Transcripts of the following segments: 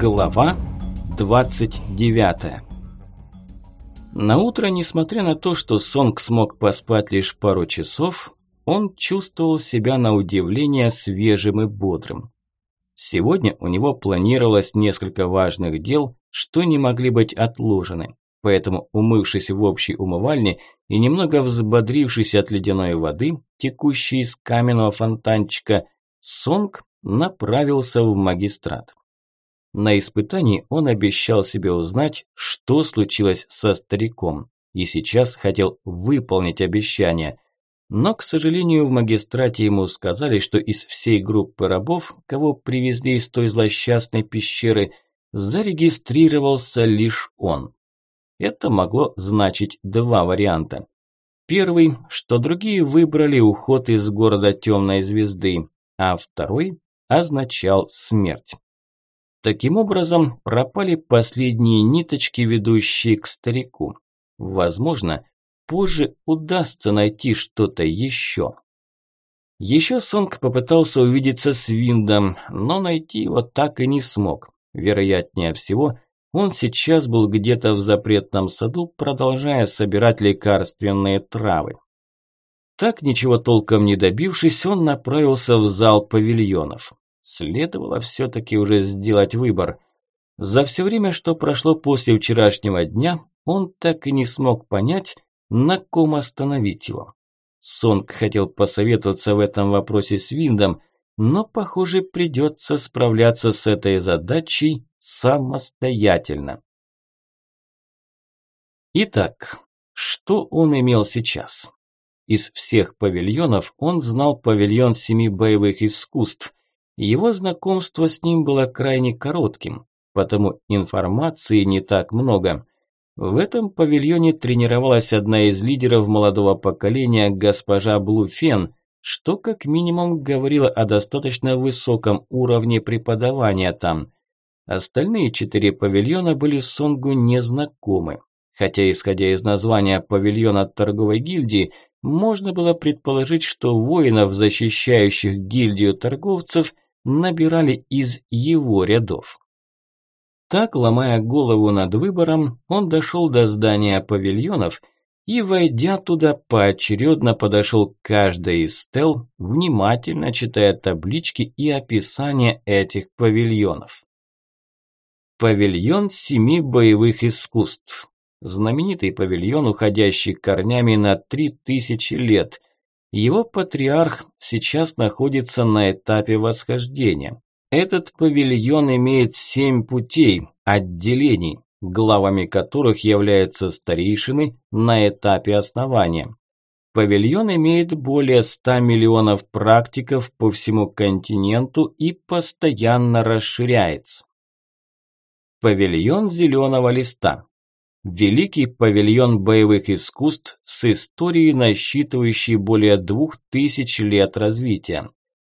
Глава 29 На утро, несмотря на то, что Сонг смог поспать лишь пару часов, он чувствовал себя на удивление свежим и бодрым. Сегодня у него планировалось несколько важных дел, что не могли быть отложены. Поэтому, умывшись в общей умывальне и немного взбодрившись от ледяной воды, текущей из каменного фонтанчика, Сонг направился в магистрат. На испытании он обещал себе узнать, что случилось со стариком, и сейчас хотел выполнить обещание. Но, к сожалению, в магистрате ему сказали, что из всей группы рабов, кого привезли из той злосчастной пещеры, зарегистрировался лишь он. Это могло значить два варианта. Первый, что другие выбрали уход из города темной звезды, а второй означал смерть. Таким образом, пропали последние ниточки, ведущие к старику. Возможно, позже удастся найти что-то еще. Еще Сонг попытался увидеться с Виндом, но найти его так и не смог. Вероятнее всего, он сейчас был где-то в запретном саду, продолжая собирать лекарственные травы. Так ничего толком не добившись, он направился в зал павильонов. Следовало все-таки уже сделать выбор. За все время, что прошло после вчерашнего дня, он так и не смог понять, на ком остановить его. Сонг хотел посоветоваться в этом вопросе с Виндом, но, похоже, придется справляться с этой задачей самостоятельно. Итак, что он имел сейчас? Из всех павильонов он знал павильон семи боевых искусств, его знакомство с ним было крайне коротким, потому информации не так много. В этом павильоне тренировалась одна из лидеров молодого поколения, госпожа Блуфен, что как минимум говорило о достаточно высоком уровне преподавания там. Остальные четыре павильона были Сонгу незнакомы. Хотя, исходя из названия павильона торговой гильдии, можно было предположить, что воинов, защищающих гильдию торговцев – набирали из его рядов. Так, ломая голову над выбором, он дошел до здания павильонов и, войдя туда, поочередно подошел к каждой из стел, внимательно читая таблички и описание этих павильонов. Павильон семи боевых искусств. Знаменитый павильон, уходящий корнями на три тысячи лет, его патриарх сейчас находится на этапе восхождения. Этот павильон имеет семь путей, отделений, главами которых являются старейшины на этапе основания. Павильон имеет более 100 миллионов практиков по всему континенту и постоянно расширяется. Павильон зеленого листа. Великий павильон боевых искусств с историей, насчитывающей более двух тысяч лет развития.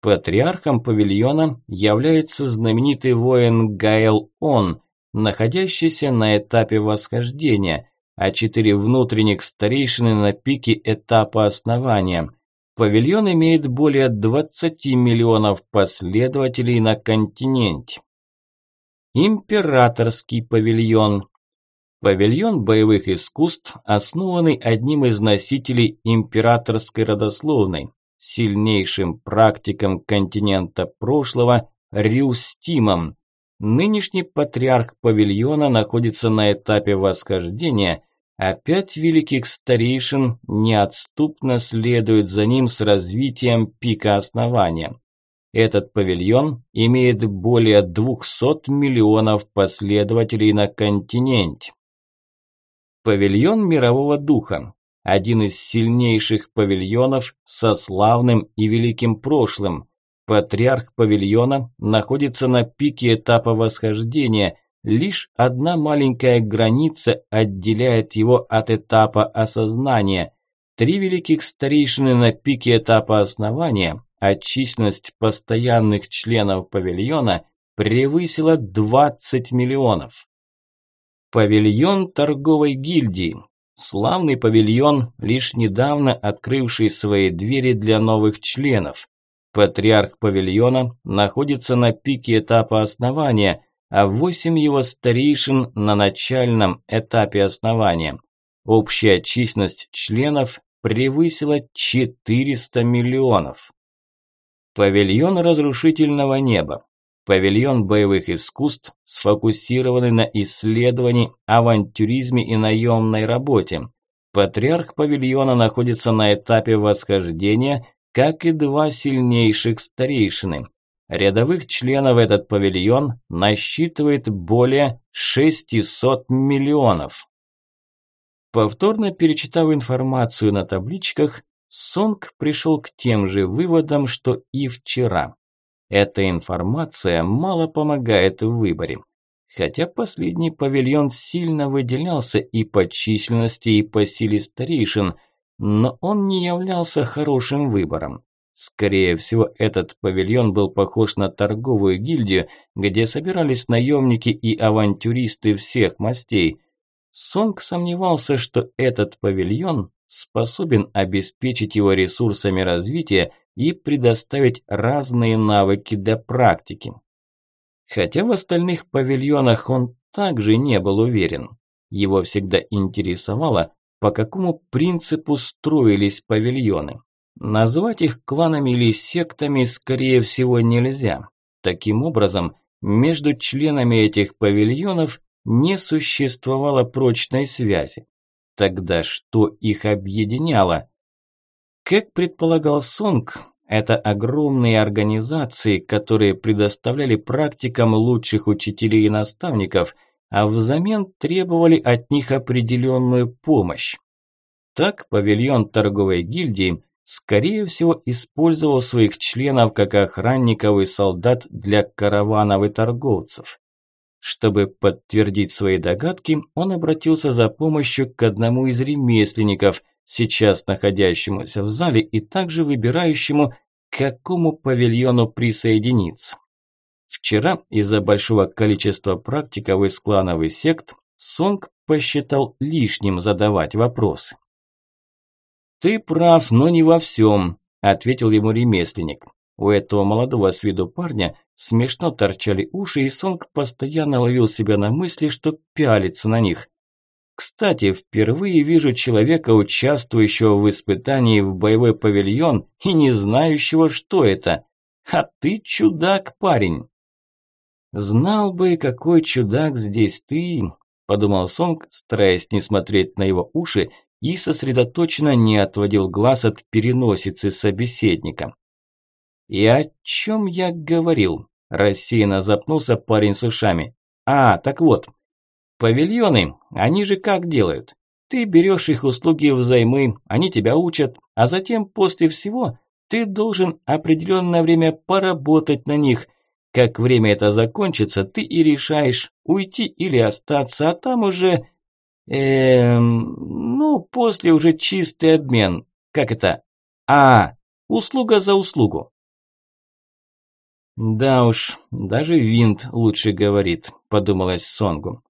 Патриархом павильона является знаменитый воин Гайл Он, находящийся на этапе восхождения, а четыре внутренних старейшины на пике этапа основания. Павильон имеет более 20 миллионов последователей на континенте. Императорский павильон Павильон боевых искусств, основанный одним из носителей императорской родословной, сильнейшим практиком континента прошлого Рюстимом. Нынешний патриарх павильона находится на этапе восхождения, а пять великих старейшин неотступно следуют за ним с развитием пика основания. Этот павильон имеет более 200 миллионов последователей на континенте. Павильон мирового духа. Один из сильнейших павильонов со славным и великим прошлым. Патриарх павильона находится на пике этапа восхождения. Лишь одна маленькая граница отделяет его от этапа осознания. Три великих старейшины на пике этапа основания, а численность постоянных членов павильона превысила 20 миллионов. Павильон торговой гильдии. Славный павильон, лишь недавно открывший свои двери для новых членов. Патриарх павильона находится на пике этапа основания, а восемь его старейшин на начальном этапе основания. Общая численность членов превысила 400 миллионов. Павильон разрушительного неба. Павильон боевых искусств, сфокусированный на исследовании, авантюризме и наемной работе. Патриарх павильона находится на этапе восхождения, как и два сильнейших старейшины. Рядовых членов этот павильон насчитывает более 600 миллионов. Повторно перечитав информацию на табличках, Сонг пришел к тем же выводам, что и вчера. Эта информация мало помогает в выборе. Хотя последний павильон сильно выделялся и по численности, и по силе старейшин, но он не являлся хорошим выбором. Скорее всего, этот павильон был похож на торговую гильдию, где собирались наемники и авантюристы всех мастей. Сонг сомневался, что этот павильон способен обеспечить его ресурсами развития и предоставить разные навыки для практики. Хотя в остальных павильонах он также не был уверен. Его всегда интересовало, по какому принципу строились павильоны. Назвать их кланами или сектами, скорее всего, нельзя. Таким образом, между членами этих павильонов не существовало прочной связи. Тогда что их объединяло? Как предполагал Сонг, это огромные организации, которые предоставляли практикам лучших учителей и наставников, а взамен требовали от них определенную помощь. Так павильон торговой гильдии скорее всего, использовал своих членов как охранников и солдат для караванов и торговцев. Чтобы подтвердить свои догадки, он обратился за помощью к одному из ремесленников, сейчас находящемуся в зале и также выбирающему, к какому павильону присоединиться. Вчера из-за большого количества практиков из кланов и сект Сонг посчитал лишним задавать вопросы. «Ты прав, но не во всем», – ответил ему ремесленник. У этого молодого с виду парня смешно торчали уши, и Сонг постоянно ловил себя на мысли, что пялится на них. Кстати, впервые вижу человека, участвующего в испытании в боевой павильон и не знающего, что это. А ты чудак, парень. Знал бы, какой чудак здесь ты, подумал Сонг, стараясь не смотреть на его уши и сосредоточенно не отводил глаз от переносицы собеседника. «И о чем я говорил?» – рассеянно запнулся парень с ушами. «А, так вот, павильоны, они же как делают? Ты берешь их услуги взаймы, они тебя учат, а затем после всего ты должен определенное время поработать на них. Как время это закончится, ты и решаешь, уйти или остаться, а там уже Эм, ну, после уже чистый обмен. Как это? А, услуга за услугу. Да уж, даже винт лучше говорит, подумалось Сонгу.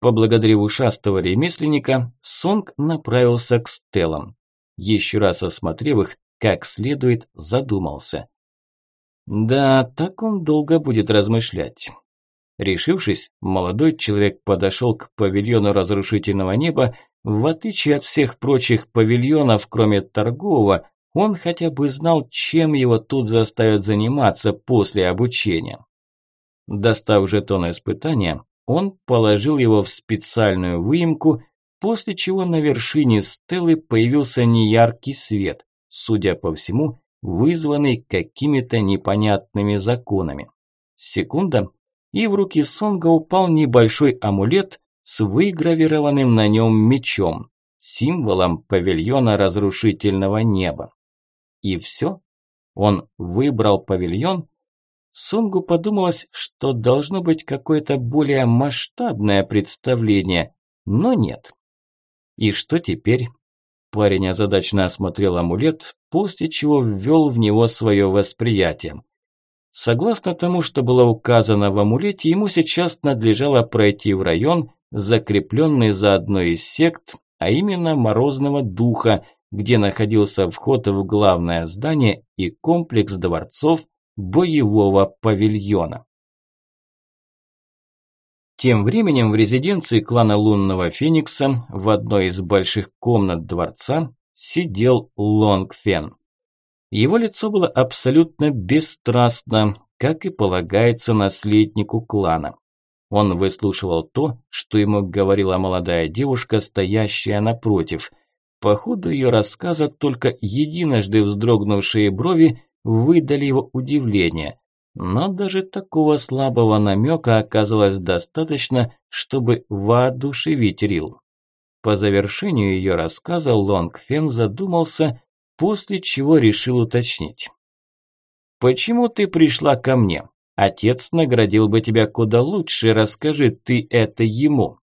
Поблагодарив ушастого ремесленника, Сонг направился к стелам. Еще раз осмотрев их, как следует, задумался. Да, так он долго будет размышлять. Решившись, молодой человек подошел к павильону разрушительного неба. В отличие от всех прочих павильонов, кроме торгового, он хотя бы знал, чем его тут заставят заниматься после обучения. Достав жетон испытания, он положил его в специальную выемку, после чего на вершине стелы появился неяркий свет, судя по всему, вызванный какими-то непонятными законами. Секунда, и в руки Сонга упал небольшой амулет с выгравированным на нем мечом, символом павильона разрушительного неба. И все? Он выбрал павильон? Сонгу подумалось, что должно быть какое-то более масштабное представление, но нет. И что теперь? Парень озадачно осмотрел амулет, после чего ввел в него свое восприятие. Согласно тому, что было указано в амулете, ему сейчас надлежало пройти в район, закрепленный за одной из сект, а именно Морозного Духа, где находился вход в главное здание и комплекс дворцов боевого павильона. Тем временем в резиденции клана Лунного Феникса в одной из больших комнат дворца сидел Лонг Фен. Его лицо было абсолютно бесстрастно, как и полагается наследнику клана. Он выслушивал то, что ему говорила молодая девушка, стоящая напротив. По ходу ее рассказа только единожды вздрогнувшие брови выдали его удивление. Но даже такого слабого намека оказалось достаточно, чтобы воодушевить Рил. По завершению ее рассказа Лонг Фен задумался, после чего решил уточнить. «Почему ты пришла ко мне? Отец наградил бы тебя куда лучше, расскажи ты это ему».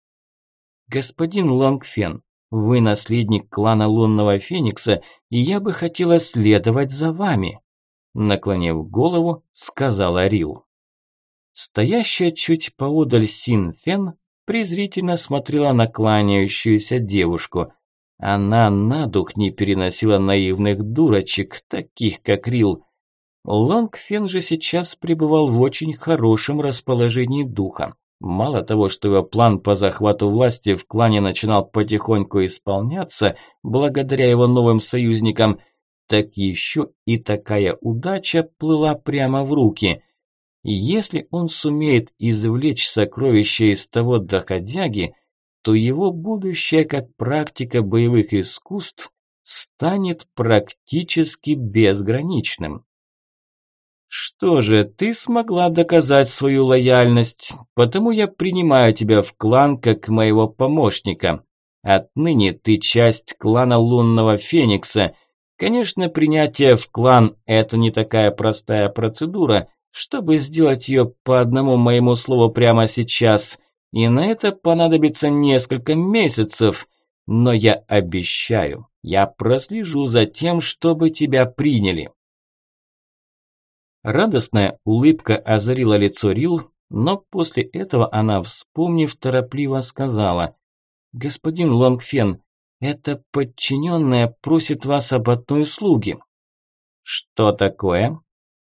«Господин Лонг Фен, вы наследник клана Лунного Феникса, и я бы хотела следовать за вами» наклонив голову, сказала Рил. Стоящая чуть поодаль Син Фен презрительно смотрела на кланяющуюся девушку. Она на дух не переносила наивных дурочек, таких как Рил. Лонг Фен же сейчас пребывал в очень хорошем расположении духа. Мало того, что его план по захвату власти в клане начинал потихоньку исполняться, благодаря его новым союзникам – так еще и такая удача плыла прямо в руки. Если он сумеет извлечь сокровища из того доходяги, то его будущее как практика боевых искусств станет практически безграничным. Что же, ты смогла доказать свою лояльность, потому я принимаю тебя в клан как моего помощника. Отныне ты часть клана Лунного Феникса, Конечно, принятие в клан – это не такая простая процедура, чтобы сделать ее по одному моему слову прямо сейчас, и на это понадобится несколько месяцев. Но я обещаю, я прослежу за тем, чтобы тебя приняли. Радостная улыбка озарила лицо Рил, но после этого она, вспомнив, торопливо сказала «Господин Лонгфен, «Это подчиненная просит вас об одной услуге». «Что такое?»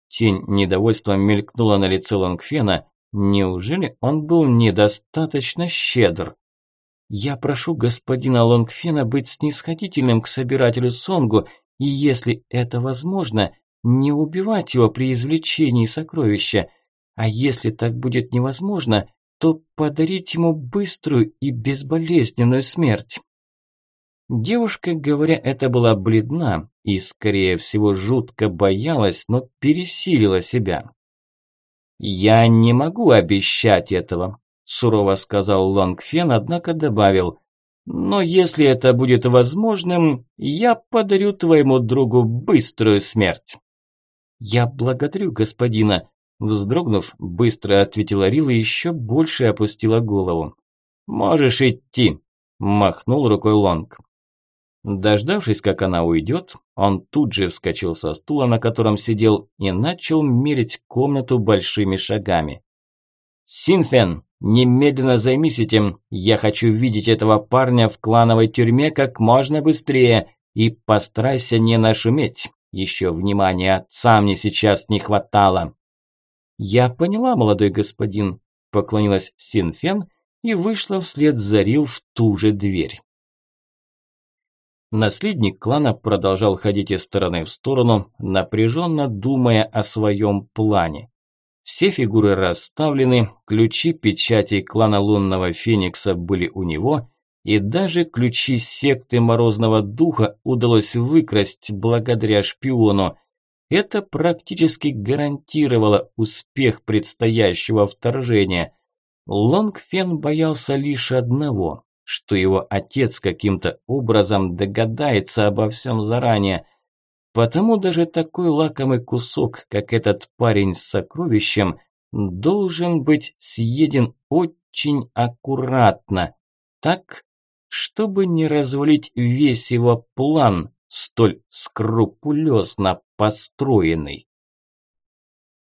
Тень недовольства мелькнула на лице Лонгфена. Неужели он был недостаточно щедр? «Я прошу господина Лонгфена быть снисходительным к собирателю Сонгу, и если это возможно, не убивать его при извлечении сокровища. А если так будет невозможно, то подарить ему быструю и безболезненную смерть». Девушка, говоря это, была бледна и, скорее всего, жутко боялась, но пересилила себя. «Я не могу обещать этого», – сурово сказал Лонгфен, однако добавил, «но если это будет возможным, я подарю твоему другу быструю смерть». «Я благодарю господина», – вздрогнув, быстро ответила Рила и еще больше опустила голову. «Можешь идти», – махнул рукой Лонг. Дождавшись, как она уйдет, он тут же вскочил со стула, на котором сидел, и начал мерить комнату большими шагами. «Синфен, немедленно займись этим. Я хочу видеть этого парня в клановой тюрьме как можно быстрее. И постарайся не нашуметь. Еще внимания отца мне сейчас не хватало». «Я поняла, молодой господин», – поклонилась Синфен и вышла вслед за Рил в ту же дверь. Наследник клана продолжал ходить из стороны в сторону, напряженно думая о своем плане. Все фигуры расставлены, ключи печатей клана Лунного Феникса были у него, и даже ключи секты Морозного Духа удалось выкрасть благодаря шпиону. Это практически гарантировало успех предстоящего вторжения. Лонгфен боялся лишь одного что его отец каким-то образом догадается обо всем заранее. Потому даже такой лакомый кусок, как этот парень с сокровищем, должен быть съеден очень аккуратно, так, чтобы не развалить весь его план, столь скрупулезно построенный.